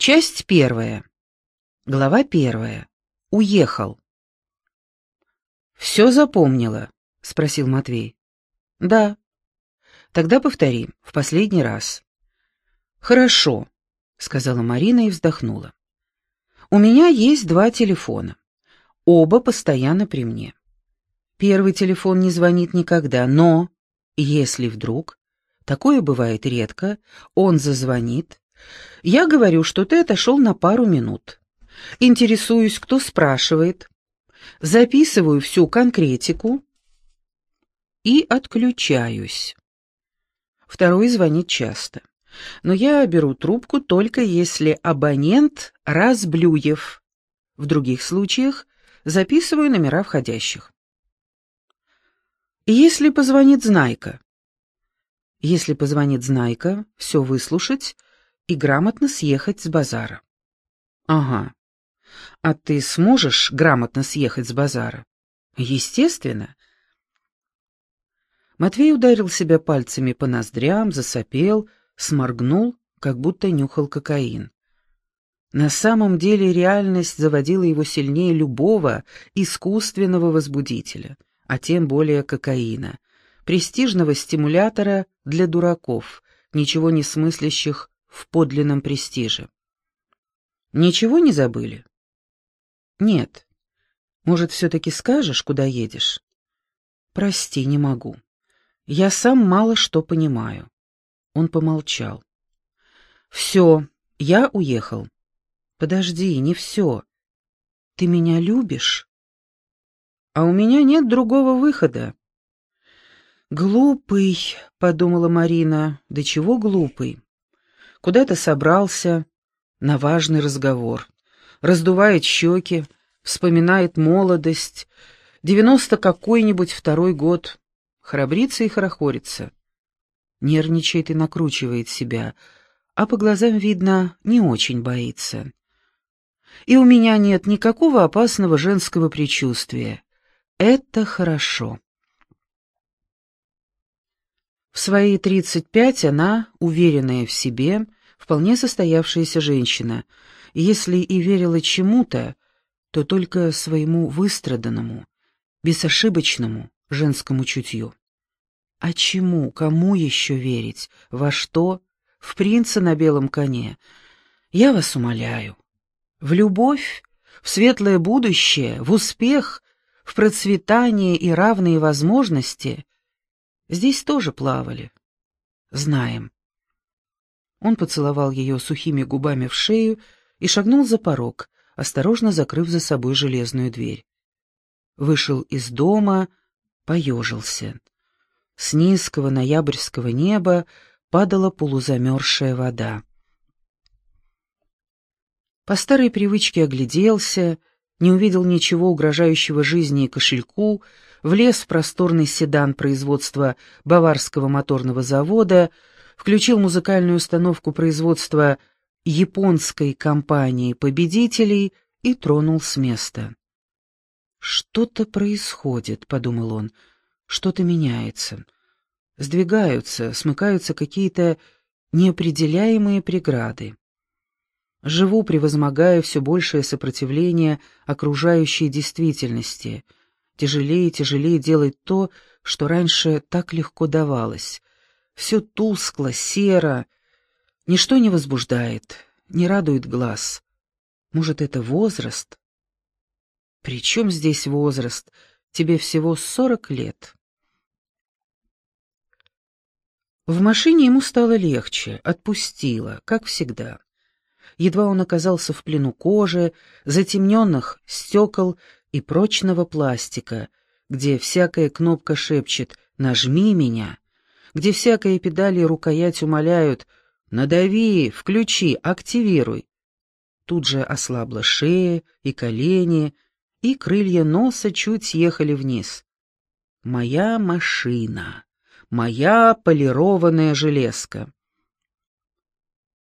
Часть первая. Глава первая. Уехал. «Все запомнила?» — спросил Матвей. «Да». «Тогда повтори, в последний раз». «Хорошо», — сказала Марина и вздохнула. «У меня есть два телефона. Оба постоянно при мне. Первый телефон не звонит никогда, но, если вдруг, такое бывает редко, он зазвонит, я говорю, что ты отошел на пару минут. Интересуюсь, кто спрашивает. Записываю всю конкретику и отключаюсь. Второй звонит часто. Но я беру трубку только если абонент Разблюев. В других случаях записываю номера входящих. Если позвонит Знайка. Если позвонит Знайка, все выслушать и грамотно съехать с базара. Ага. А ты сможешь грамотно съехать с базара? Естественно. Матвей ударил себя пальцами по ноздрям, засопел, сморгнул, как будто нюхал кокаин. На самом деле реальность заводила его сильнее любого искусственного возбудителя, а тем более кокаина, престижного стимулятора для дураков, ничего не смыслящих в подлинном престиже. Ничего не забыли? Нет. Может, все-таки скажешь, куда едешь? Прости, не могу. Я сам мало что понимаю. Он помолчал. Все, я уехал. Подожди, не все. Ты меня любишь? А у меня нет другого выхода. «Глупый», — подумала Марина, — «да чего глупый? Куда-то собрался на важный разговор, раздувает щеки, вспоминает молодость, девяносто какой-нибудь второй год, храбрится и хорохорится, нервничает и накручивает себя, а по глазам видно, не очень боится. И у меня нет никакого опасного женского предчувствия. Это хорошо. В свои 35 она, уверенная в себе, вполне состоявшаяся женщина, если и верила чему-то, то только своему выстраданному, безошибочному женскому чутью. А чему, кому еще верить? Во что? В принца на белом коне? Я вас умоляю. В любовь, в светлое будущее, в успех, в процветание и равные возможности Здесь тоже плавали. Знаем. Он поцеловал ее сухими губами в шею и шагнул за порог, осторожно закрыв за собой железную дверь. Вышел из дома, поежился. С низкого ноябрьского неба падала полузамерзшая вода. По старой привычке огляделся, не увидел ничего угрожающего жизни и кошельку, влез в просторный седан производства Баварского моторного завода, включил музыкальную установку производства японской компании победителей и тронул с места. «Что-то происходит», — подумал он, — «что-то меняется. Сдвигаются, смыкаются какие-то неопределяемые преграды. Живу, превозмогая все большее сопротивление окружающей действительности — Тяжелее и тяжелее делать то, что раньше так легко давалось. Все тускло, серо, ничто не возбуждает, не радует глаз. Может, это возраст? При чем здесь возраст? Тебе всего сорок лет. В машине ему стало легче, отпустило, как всегда. Едва он оказался в плену кожи, затемненных стекол и прочного пластика, где всякая кнопка шепчет «нажми меня», где всякая педаль и рукоять умоляют «надави, включи, активируй». Тут же ослабла шея и колени, и крылья носа чуть съехали вниз. «Моя машина, моя полированная железка».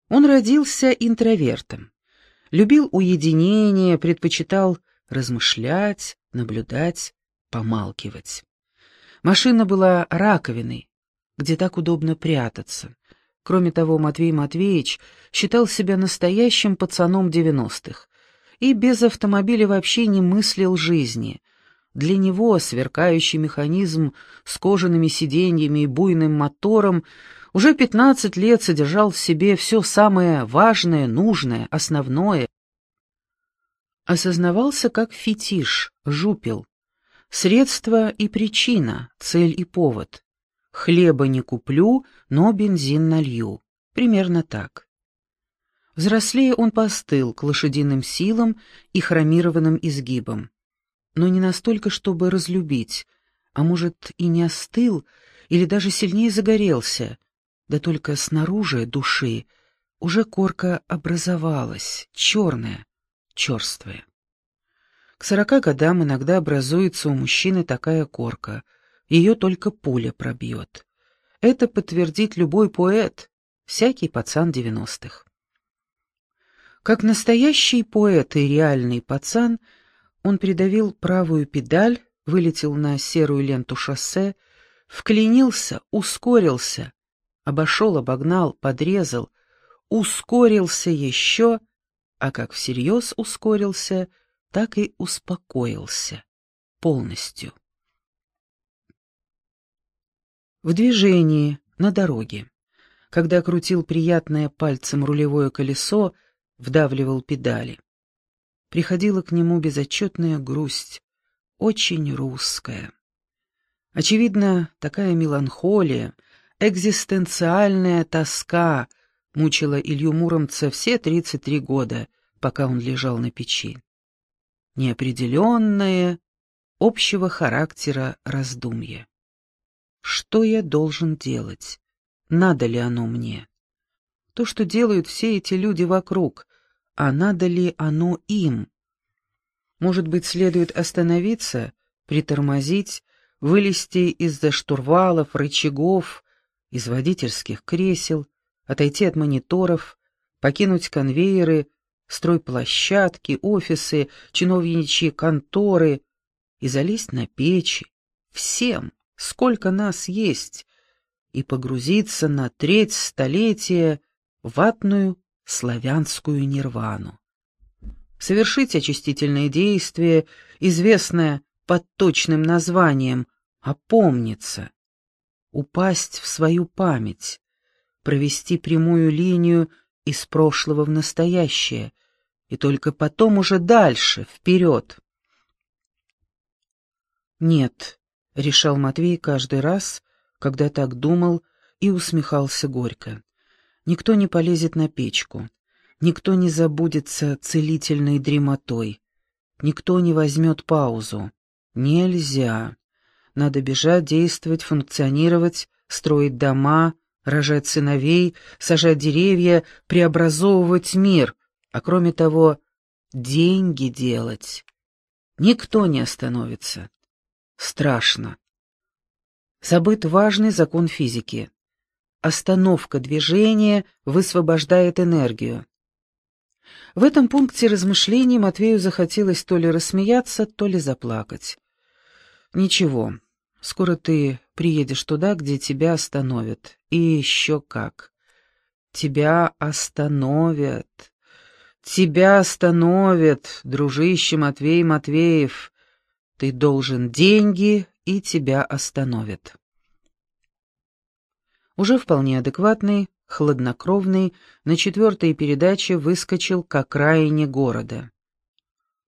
Он родился интровертом, любил уединение, предпочитал размышлять, наблюдать, помалкивать. Машина была раковиной, где так удобно прятаться, Кроме того, Матвей Матвеевич считал себя настоящим пацаном девяностых и без автомобиля вообще не мыслил жизни. Для него сверкающий механизм с кожаными сиденьями и буйным мотором уже пятнадцать лет содержал в себе все самое важное, нужное, основное. Осознавался как фетиш, жупел. Средство и причина, цель и повод. Хлеба не куплю, но бензин налью. Примерно так. Взрослее он постыл к лошадиным силам и хромированным изгибам. Но не настолько, чтобы разлюбить, а может и не остыл, или даже сильнее загорелся, да только снаружи души уже корка образовалась, черная, черствая. К сорока годам иногда образуется у мужчины такая корка, ее только пуля пробьет. Это подтвердит любой поэт, всякий пацан девяностых. Как настоящий поэт и реальный пацан, он придавил правую педаль, вылетел на серую ленту шоссе, вклинился, ускорился, обошел, обогнал, подрезал, ускорился еще, а как всерьез ускорился, так и успокоился полностью в движении, на дороге. Когда крутил приятное пальцем рулевое колесо, вдавливал педали. Приходила к нему безотчетная грусть, очень русская. Очевидно, такая меланхолия, экзистенциальная тоска мучила Илью Муромца все 33 года, пока он лежал на печи. Неопределенное, общего характера раздумье. Что я должен делать? Надо ли оно мне? То, что делают все эти люди вокруг, а надо ли оно им? Может быть, следует остановиться, притормозить, вылезти из-за штурвалов, рычагов, из водительских кресел, отойти от мониторов, покинуть конвейеры, стройплощадки, офисы, чиновничьи конторы и залезть на печи. Всем сколько нас есть, и погрузиться на треть столетия в ватную славянскую нирвану. Совершить очистительное действие, известное под точным названием «опомниться», упасть в свою память, провести прямую линию из прошлого в настоящее, и только потом уже дальше, вперед. Нет, — решал Матвей каждый раз, когда так думал и усмехался горько. «Никто не полезет на печку, никто не забудется целительной дремотой, никто не возьмет паузу. Нельзя. Надо бежать, действовать, функционировать, строить дома, рожать сыновей, сажать деревья, преобразовывать мир, а кроме того, деньги делать. Никто не остановится страшно. Забыт важный закон физики. Остановка движения высвобождает энергию. В этом пункте размышлений Матвею захотелось то ли рассмеяться, то ли заплакать. «Ничего, скоро ты приедешь туда, где тебя остановят. И еще как. Тебя остановят. Тебя остановят, дружище Матвей Матвеев. Ты должен деньги, и тебя остановят. Уже вполне адекватный, хладнокровный, на четвертой передаче выскочил к окраине города.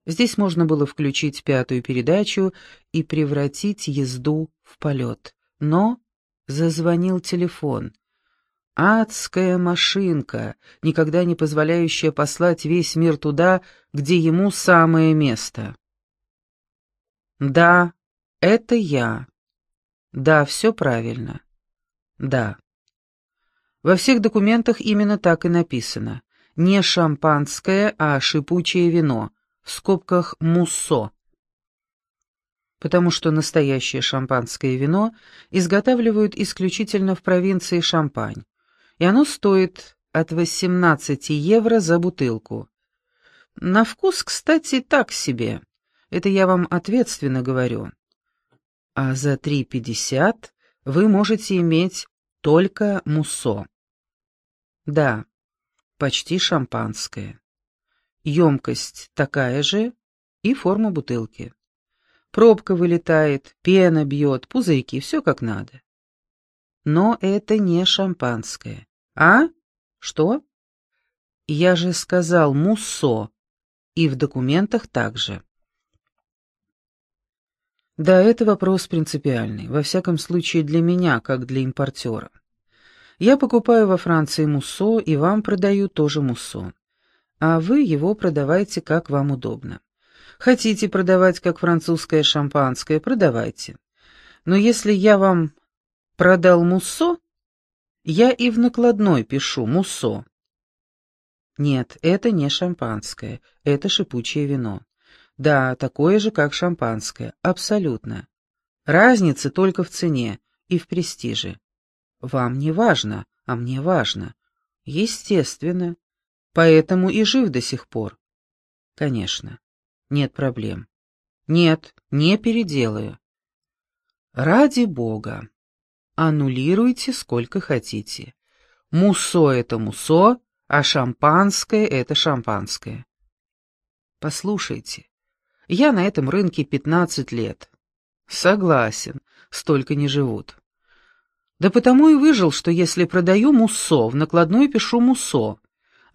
Здесь можно было включить пятую передачу и превратить езду в полет. Но зазвонил телефон. Адская машинка, никогда не позволяющая послать весь мир туда, где ему самое место. «Да, это я. Да, все правильно. Да». Во всех документах именно так и написано. Не шампанское, а шипучее вино, в скобках «муссо». Потому что настоящее шампанское вино изготавливают исключительно в провинции Шампань, и оно стоит от 18 евро за бутылку. На вкус, кстати, так себе. Это я вам ответственно говорю. А за 3,50 вы можете иметь только муссо. Да, почти шампанское. Емкость такая же и форма бутылки. Пробка вылетает, пена бьет, пузырьки, все как надо. Но это не шампанское. А? Что? Я же сказал муссо, и в документах также. Да, это вопрос принципиальный, во всяком случае для меня, как для импортера. Я покупаю во Франции муссо и вам продаю тоже муссо. А вы его продавайте как вам удобно. Хотите продавать как французское шампанское, продавайте. Но если я вам продал муссо, я и в накладной пишу муссо. Нет, это не шампанское, это шипучее вино. Да, такое же, как шампанское, абсолютно. Разница только в цене и в престиже. Вам не важно, а мне важно. Естественно. Поэтому и жив до сих пор. Конечно. Нет проблем. Нет, не переделаю. Ради бога. Аннулируйте сколько хотите. Муссо — это муссо, а шампанское — это шампанское. Послушайте, я на этом рынке пятнадцать лет. Согласен, столько не живут. Да потому и выжил, что если продаю муссо, в накладной пишу муссо,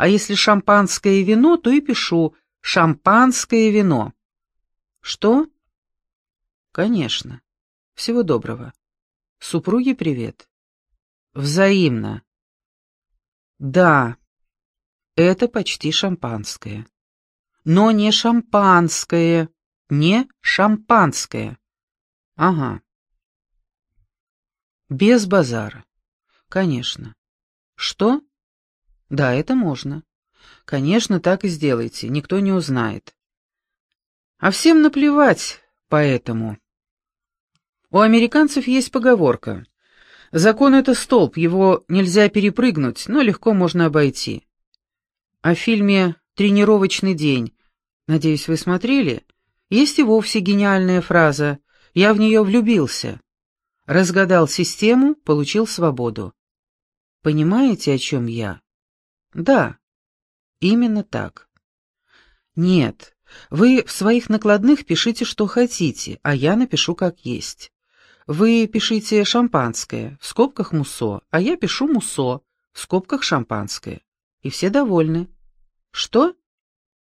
а если шампанское вино, то и пишу шампанское вино. Что? Конечно. Всего доброго. Супруге привет. Взаимно. Да, это почти шампанское. Но не шампанское, не шампанское. Ага. Без базара. Конечно. Что? Да, это можно. Конечно, так и сделайте, никто не узнает. А всем наплевать, поэтому. У американцев есть поговорка. Закон — это столб, его нельзя перепрыгнуть, но легко можно обойти. О фильме «Тренировочный день», надеюсь, вы смотрели, есть и вовсе гениальная фраза «Я в нее влюбился». Разгадал систему, получил свободу. Понимаете, о чем я? Да, именно так. Нет, вы в своих накладных пишите, что хотите, а я напишу как есть. Вы пишите «шампанское» в скобках «муссо», а я пишу «муссо» в скобках «шампанское». И все довольны. Что?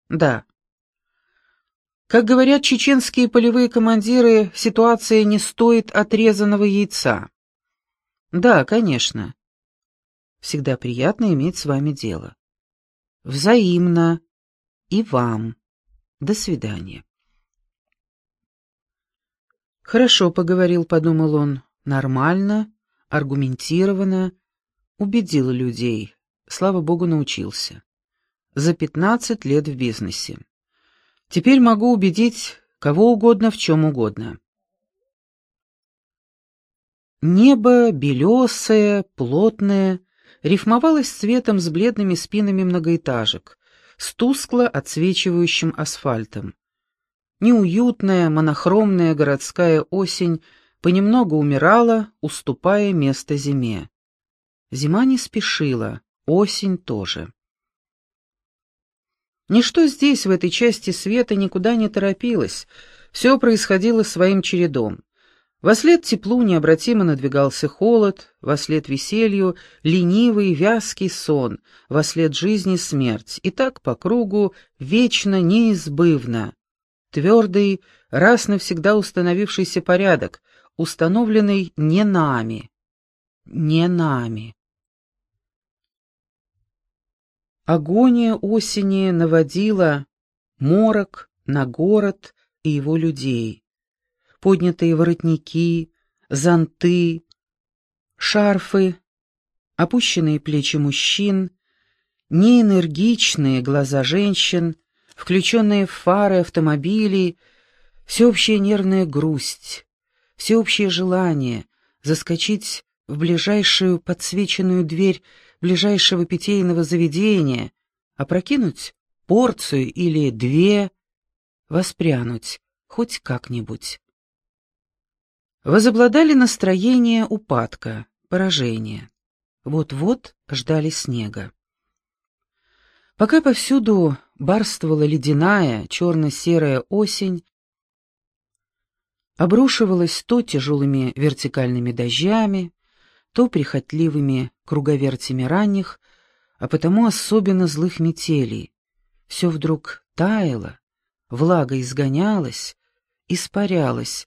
Да. Как говорят чеченские полевые командиры, ситуация не стоит отрезанного яйца. Да, конечно. Всегда приятно иметь с вами дело. Взаимно. И вам. До свидания. Хорошо поговорил, подумал он. Нормально, аргументированно, убедил людей. Слава богу, научился. За пятнадцать лет в бизнесе. Теперь могу убедить кого угодно в чем угодно. Небо белесое, плотное, рифмовалось цветом с бледными спинами многоэтажек, с тускло отсвечивающим асфальтом. Неуютная, монохромная городская осень понемногу умирала, уступая место зиме. Зима не спешила, осень тоже. Ничто здесь, в этой части света, никуда не торопилось, все происходило своим чередом. Вослед теплу необратимо надвигался холод, вослед веселью — ленивый, вязкий сон, вослед жизни — смерть, и так по кругу, вечно, неизбывно. Твердый, раз навсегда установившийся порядок, установленный не нами. Не нами. Агония осени наводила морок на город и его людей. Поднятые воротники, зонты, шарфы, опущенные плечи мужчин, неэнергичные глаза женщин, включенные фары автомобилей, всеобщая нервная грусть, всеобщее желание заскочить в ближайшую подсвеченную дверь ближайшего питейного заведения, опрокинуть порцию или две, воспрянуть хоть как-нибудь. Возобладали настроение упадка, поражения. Вот-вот ждали снега. Пока повсюду барствовала ледяная, черно-серая осень, обрушивалась то тяжелыми вертикальными дождями, то прихотливыми круговертями ранних, а потому особенно злых метелей. Все вдруг таяло, влага изгонялась, испарялась,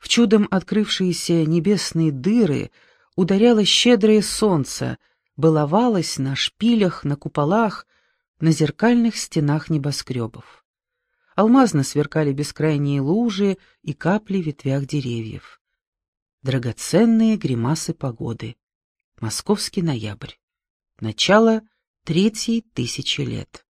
в чудом открывшиеся небесные дыры ударяло щедрое солнце, баловалось на шпилях, на куполах, на зеркальных стенах небоскребов. Алмазно сверкали бескрайние лужи и капли в ветвях деревьев. Драгоценные гримасы погоды. Московский ноябрь. Начало третьей тысячи лет.